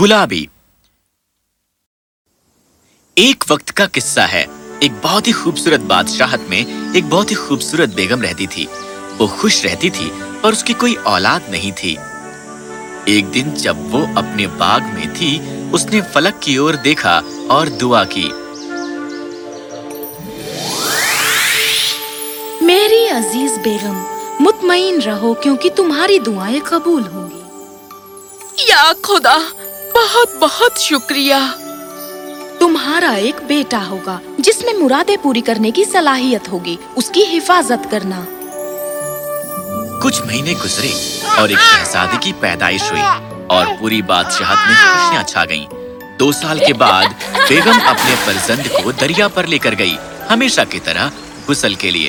گلابی۔ ایک وقت کا قصہ ہے۔ ایک بہت ہی خوبصورت بادشاہت میں ایک بہت ہی خوبصورت بیگم رہتی تھی۔ وہ خوش رہتی تھی اور اس کی کوئی اولاد نہیں تھی۔ ایک دن جب وہ اپنے باغ میں تھی اس نے فلک کی اور دیکھا اور دعا کی۔ میری عزیز بیگم مطمئن رہو کیونکہ تمہاری دعائیں قبول ہوں گی۔ یا خدا بہت بہت شکریہ۔ تمہارا ایک بیٹا ہوگا جس میں مرادیں پوری کرنے کی صلاحیت ہوگی اس کی حفاظت کرنا۔ کچھ مہینے گزرے اور ایک شہزادی کی پیدائش ہوئی اور پوری بادشاہت میں خوشیاں چھا گئیں۔ دو سال کے بعد بیگم اپنے فرزند کو دریا پر لے کر گئی ہمیشہ کی طرح غسل کے لیے۔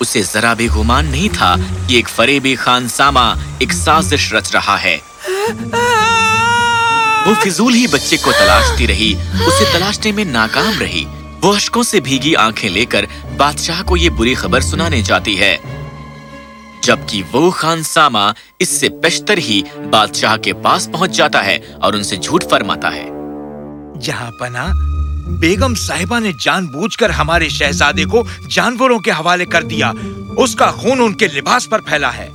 اسے ذرا بھی گمان نہیں تھا کہ ایک فریبی خان ساما ایک سازش رچ رہا ہے۔ وہ فضول ہی بچے کو تلاشتی رہی اسے تلاشنے میں ناکام رہی۔ وہ عشقوں سے بھیگی آنکھیں لے کر بادشاہ کو یہ بری خبر سنانے جاتی ہے۔ جبکہ وہ خان ساما اس سے پشتر ہی بادشاہ کے پاس پہنچ جاتا ہے اور ان سے جھوٹ فرماتا ہے۔ جہاں پنا بیگم صاحبہ نے جان بوجھ کر ہمارے شہزادے کو جانوروں کے حوالے کر دیا۔ اس کا خون ان کے لباس پر پھیلا ہے۔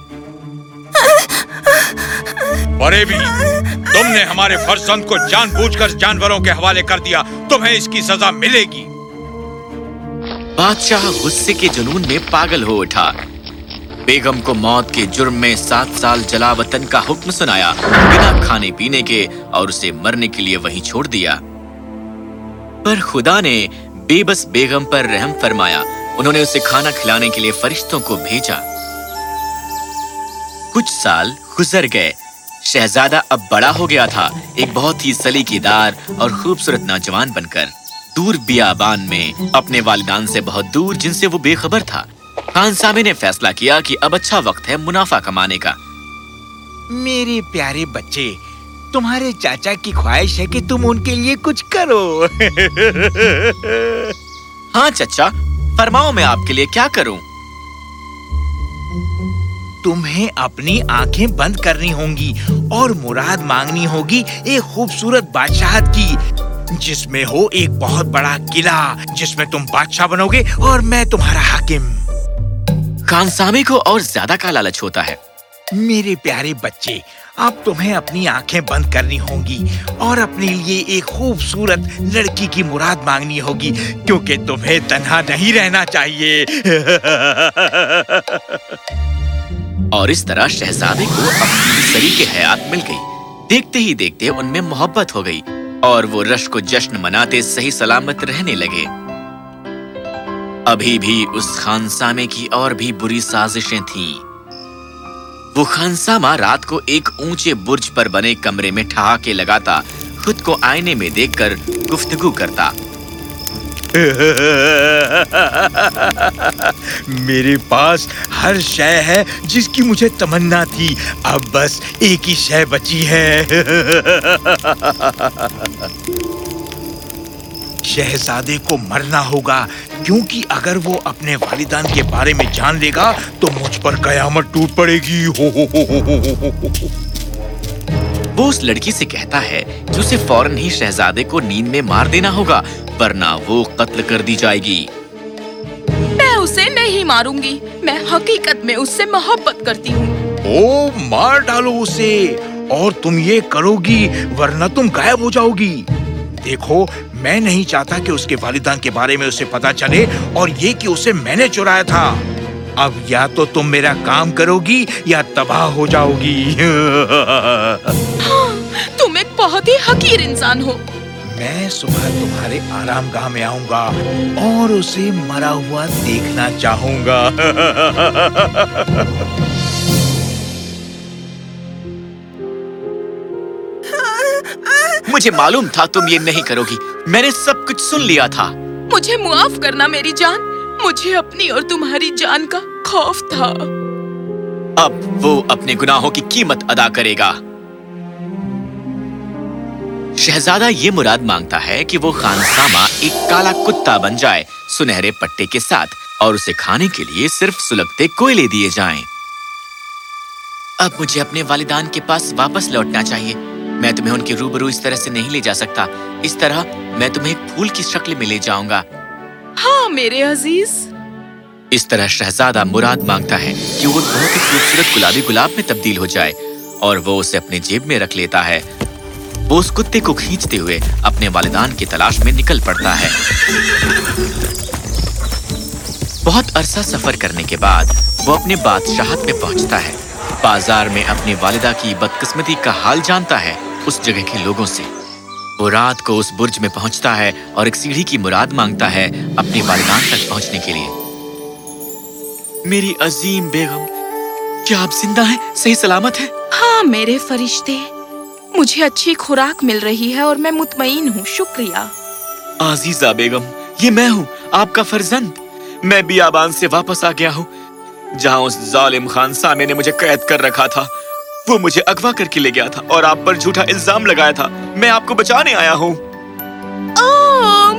بھی۔ تم نے ہمارے فرزند کو جان بوجھ کر جانوروں کے حوالے کر دیا، تمہیں اس کی سزا ملے گی۔ بادشاہ غصے کے جنون میں پاگل ہو اٹھا۔ بیگم کو موت کے جرم میں سات سال جلا وطن کا حکم سنایا۔ بنا کھانے پینے کے اور اسے مرنے کے لیے وہیں چھوڑ دیا۔ پر خدا نے بے بس بیگم پر رحم فرمایا۔ انہوں نے اسے کھانا کھلانے کے لیے فرشتوں کو بھیجا۔ کچھ سال گزر گئے۔ شہزادہ اب بڑا ہو گیا تھا ایک بہت ہی سلیقے دار اور خوبصورت نوجوان بن کر۔ دور بیابان میں اپنے والدان سے بہت دور جن سے وہ بے خبر تھا۔ خان سامے نے فیصلہ کیا کہ اب اچھا وقت ہے منافع کمانے کا۔ میرے پیارے بچے تمہارے چاچا کی خواہش ہے کہ تم ان کے لیے کچھ کرو۔ ہاں چچا فرماؤ میں آپ کے لیے کیا کروں؟ تمہیں اپنی آنکھیں بند کرنی ہوں گی اور مراد مانگنی ہوگی ایک خوبصورت بادشاہت کی جس میں ہو ایک بہت بڑا قلعہ جس میں تم بادشاہ بنو گے اور میں تمہارا حاکم۔ کانسامی کو اور زیادہ کا لالچ ہوتا ہے۔ میرے پیارے بچے اب تمہیں اپنی آنکھیں بند کرنی ہوں گی اور اپنے لیے ایک خوبصورت لڑکی کی مراد مانگنی ہوگی کیونکہ تمہیں تنہا نہیں رہنا چاہیے۔ اور اس طرح شہزادے کو اپنی سری کے حیات مل گئی۔ دیکھتے ہی دیکھتے ان میں محبت ہو گئی اور وہ رش کو جشن مناتے صحیح سلامت رہنے لگے۔ ابھی بھی اس خانسامے کی اور بھی بری سازشیں تھیں۔ وہ خانسامہ رات کو ایک اونچے برج پر بنے کمرے میں ٹھہاکے لگاتا، خود کو آئینے میں دیکھ کر گفتگو کرتا۔ میرے پاس ہر شے ہے جس کی مجھے تمنا تھی۔ اب بس ایک ہی شے بچی ہے۔ شہزادے کو مرنا ہوگا، کیونکہ اگر وہ اپنے والدان کے بارے میں جان لے گا تو مجھ پر قیامت ٹوٹ پڑے گی۔ وہ اس لڑکی سے کہتا ہے کہ اسے فوراً ہی شہزادے کو نیند میں مار دینا ہوگا۔ ورنہ وہ قتل کر دی جائے گی۔ میں اسے نہیں ماروں گی۔ میں حقیقت میں اس سے محبت کرتی ہوں۔ او مار ڈالو اسے۔ اور تم یہ کرو گی ورنہ تم غائب ہو جاؤ گی۔ دیکھو میں نہیں چاہتا کہ اس کے والدان کے بارے میں اسے پتا چلے اور یہ کہ اسے میں نے چرایا تھا۔ اب یا تو تم میرا کام کرو گی یا تباہ ہو جاؤ گی۔ ہاں، تم ایک بہت ہی حقیر انسان ہو۔ میں صبح تمہارے آرام گاہ میں آؤں گا اور اسے مرا ہوا دیکھنا چاہوں گا۔ مجھے معلوم تھا تم یہ نہیں کرو گی۔ میں نے سب کچھ سن لیا تھا۔ مجھے معاف کرنا میری جان۔ مجھے اپنی اور تمہاری جان کا خوف تھا۔ اب وہ اپنے گناہوں کی قیمت ادا کرے گا۔ شہزادہ یہ مراد مانگتا ہے کہ وہ خان خانسامہ ایک کالا کتا بن جائے سنہرے پٹے کے ساتھ اور اسے کھانے کے لیے صرف سلگتے کوئلے دیے جائیں۔ اب مجھے اپنے والدان کے پاس واپس لوٹنا چاہیے۔ میں تمہیں ان کے روبرو اس طرح سے نہیں لے جا سکتا۔ اس طرح میں تمہیں ایک پھول کی شکل میں لے جاؤں گا۔ ہاں میرے عزیز۔ اس طرح شہزادہ مراد مانگتا ہے کہ وہ بہت ہی خوبصورت گلابی گلاب میں تبدیل ہو جائے اور وہ اسے اپنے جیب میں رکھ لیتا ہے۔ وہ اس کتے کو کھینچتے ہوئے اپنے والدان کی تلاش میں نکل پڑتا ہے۔ بہت عرصہ سفر کرنے کے بعد وہ اپنے بادشاہت میں پہنچتا ہے۔ بازار میں اپنی والدہ کی بدقسمتی کا حال جانتا ہے اس جگہ کے لوگوں سے۔ وہ رات کو اس برج میں پہنچتا ہے اور ایک سیڑھی کی مراد مانگتا ہے اپنے والدان تک پہنچنے کے لیے۔ میری عظیم بیگم، کیا آپ زندہ ہیں؟ صحیح سلامت ہیں؟ ہاں میرے فرشتے۔ مجھے اچھی خوراک مل رہی ہے اور میں مطمئن ہوں۔ شکریہ۔ عزیزہ بیگم یہ میں ہوں آپ کا فرزند۔ میں بیابان سے واپس آ گیا ہوں۔ جہاں اس ظالم خان سامے نے مجھے قید کر رکھا تھا وہ مجھے اغوا کر کے لے گیا تھا اور آپ پر جھوٹا الزام لگایا تھا۔ میں آپ کو بچانے آیا ہوں۔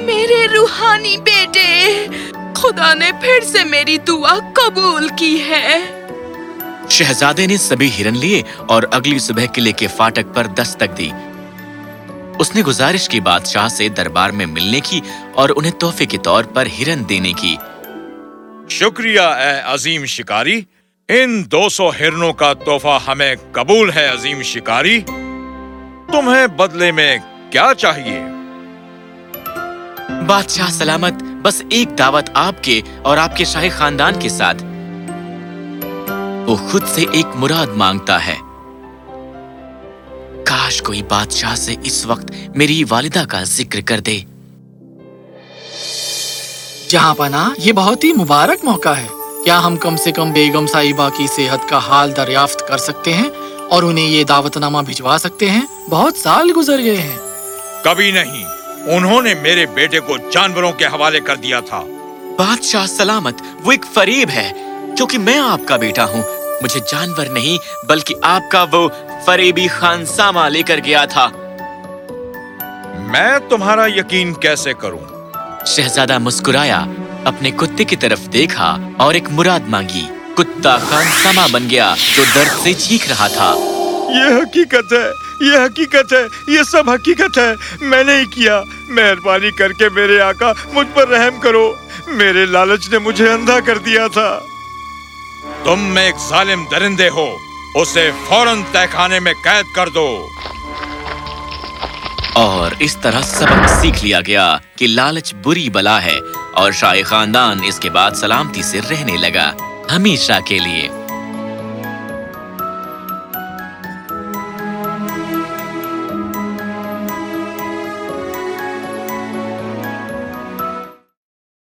میرے روحانی بیٹے خدا نے پھر سے میری دعا قبول کی ہے۔ شہزادے نے سبھی ہرن لیے اور اگلی صبح قلعے کے فاٹک پر دستک دی۔ اس نے گزارش کی بادشاہ سے دربار میں ملنے کی اور انہیں تحفے کے طور پر ہرن دینے کی۔ شکریہ اے عظیم شکاری۔ ان دو سو ہرنوں کا تحفہ ہمیں قبول ہے عظیم شکاری۔ تمہیں بدلے میں کیا چاہیے؟ بادشاہ سلامت بس ایک دعوت آپ کے اور آپ کے شاہی خاندان کے ساتھ۔ وہ خود سے ایک مراد مانگتا ہے۔ کاش کوئی بادشاہ سے اس وقت میری والدہ کا ذکر کر دے۔ جہاں پنا یہ بہت ہی مبارک موقع ہے۔ کیا ہم کم سے کم بیگم صاحبہ کی صحت کا حال دریافت کر سکتے ہیں اور انہیں یہ دعوت نامہ بھجوا سکتے ہیں؟ بہت سال گزر گئے ہیں۔ کبھی نہیں انہوں نے میرے بیٹے کو جانوروں کے حوالے کر دیا تھا۔ بادشاہ سلامت وہ ایک فریب ہے کیونکہ میں آپ کا بیٹا ہوں۔ مجھے جانور نہیں بلکہ آپ کا وہ فریبی خانسامہ لے کر گیا تھا۔ میں تمہارا یقین کیسے کروں؟ شہزادہ مسکرایا اپنے کتے کی طرف دیکھا اور ایک مراد مانگی۔ کتا خانسامہ بن گیا جو درد سے چیخ رہا تھا۔ یہ حقیقت ہے یہ حقیقت ہے یہ سب حقیقت ہے۔ میں نے ہی کیا مہربانی کر کے میرے آقا مجھ پر رحم کرو۔ میرے لالچ نے مجھے اندھا کر دیا تھا۔ تم میں ایک ظالم درندے ہو، اسے فوراً تہ میں قید کر دو۔ اور اس طرح سبق سیکھ لیا گیا کہ لالچ بری بلا ہے اور شاہ خاندان اس کے بعد سلامتی سے رہنے لگا، ہمیشہ کے لیے۔